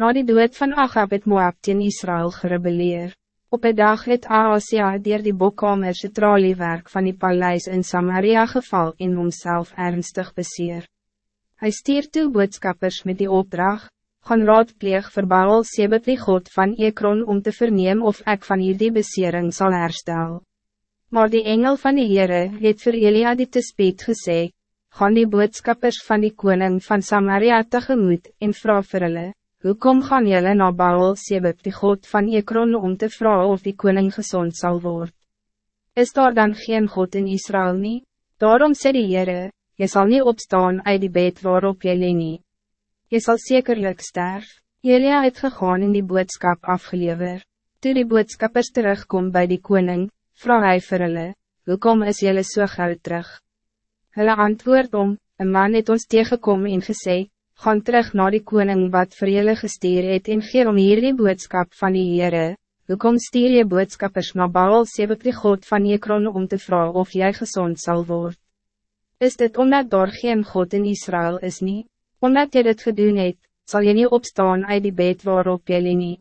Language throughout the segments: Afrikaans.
Na die dood van Agab het Moab teen Israël gerebeleer. Op een dag het Aasia dier die bokkamerse traliewerk van die paleis in Samaria geval en homself ernstig beseer. Hij stier toe boodskappers met die opdracht, gaan raadpleeg vir Baal Sebet die God van Ekron om te verneem of ik van hierdie besering zal herstel. Maar die engel van die Heere het vir Elia die te speed gesê, gaan die boodskappers van die koning van Samaria tegemoet en vraag vir hulle, Hoekom gaan jullie naar Baal Sebeb die God van Ekron om te vragen of die koning gezond zal worden? Is daar dan geen God in Israël niet? Daarom sê die Heere, jy sal nie opstaan uit die bed waarop jy nie. Jy sal zekerlijk sterf. Elia het gegaan in die boodskap afgelever. Toe die boodskappers terugkom bij die koning, vraag hy vir hulle, Hoekom is jullie so gauw terug? Hulle antwoord om, een man het ons tegengekom en gesê, gaan terug naar die koning wat vir julle gestuur het en geer om hier die boodskap van die Heere, hoekom stuur je boodskappers na Baal Sebek die God van Ekron om te vragen of jij gezond zal worden? Is dit omdat daar geen God in Israël is niet? Omdat je dit gedoen het, zal je niet opstaan uit die bed waarop jy nie.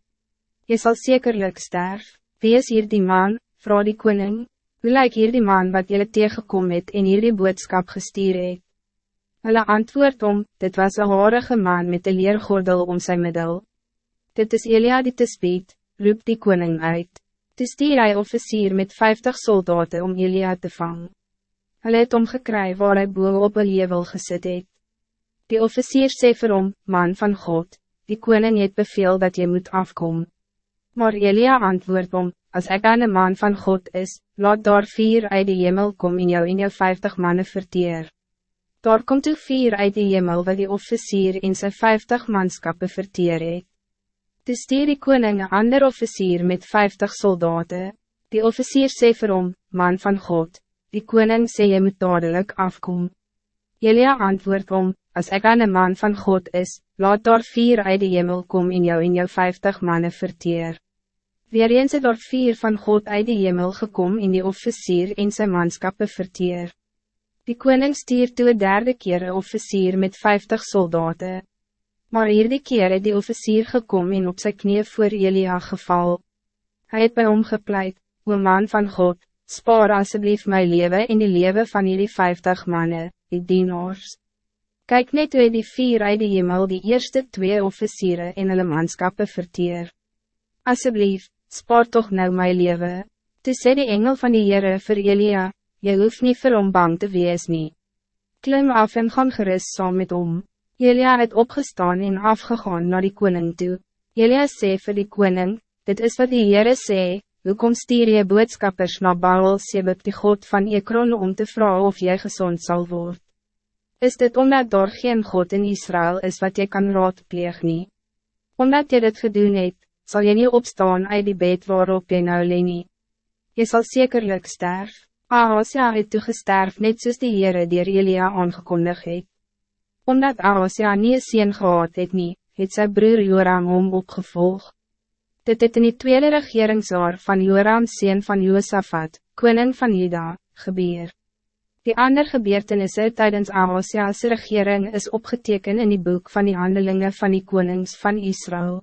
Je zal zekerlijk sterf. Wie is hier die man, vrouw die koning? Hoe lyk hier die man wat jullie tegenkom het en hier die boodskap gestuur het? Hulle antwoord om, dit was een horige man met een leergordel om zijn middel. Dit is Elia die te speed, roep die koning uit. Toe stier hy officier met vijftig soldaten om Elia te vangen. Hulle het omgekry waar hy boel op een level gesit het. Die officier sê vir hom, man van God, die koning het beveel dat je moet afkomen. Maar Elia antwoord om, als ik aan een man van God is, laat daar vier uit de hemel kom in jou in jou vijftig mannen verteer. Daar komt u vier uit die hemel wat die officier in zijn vijftig manskappen verteer het. Toe stier die koning een ander officier met vijftig soldaten. Die officier sê vir hom, man van God, die koning sê jy moet dadelijk afkom. Jelia antwoord om, als ik aan een man van God is, laat daar vier uit die hemel kom in jou in jou vijftig mannen verteer. Weer eens het daar vier van God uit die hemel gekom in die officier in zijn manskappen verteer. Die koning stuur toe derde keer een officier met vijftig soldaten. Maar hierdie keer het die officier gekom en op zijn knieën voor Elia geval. Hij het bij hom gepleit, o man van God, spaar alsjeblieft mijn leven in die leven van jullie vijftig mannen, die dienaars. Kijk net hoe die vier uit die hemel die eerste twee officieren in hulle manskappe verteer. Alsjeblieft, spaar toch nou mijn leven. Toe sê die engel van die Heere vir Elia, Je hoeft niet vir hom bang te wees nie. Klim af en gaan gerust saam met hom. Jelia het opgestaan en afgegaan naar die koning toe. Jelia sê vir die koning, dit is wat die Heere sê, hoekom stuur je boodskappers na Baal Sebek die God van Ekron om te vragen of jy gezond zal worden? Is dit omdat daar geen God in Israël is wat je kan raadpleeg nie? Omdat je dit gedoen het, zal je niet opstaan uit die bed waarop je nou leen nie. Je zal zekerlijk sterven. Ahasia het toegesterf net soos die Heere dier Elia aangekondig het. Omdat Ahasia nie een sien gehad het nie, het sy broer Joram hom opgevolg. Dit het in die tweede regeringsjaar van Joram sien van Josafat, koning van Juda, gebeur. Die ander gebeurtenisse tijdens Ahasia's regering is opgeteken in die boek van die handelingen van die konings van Israël.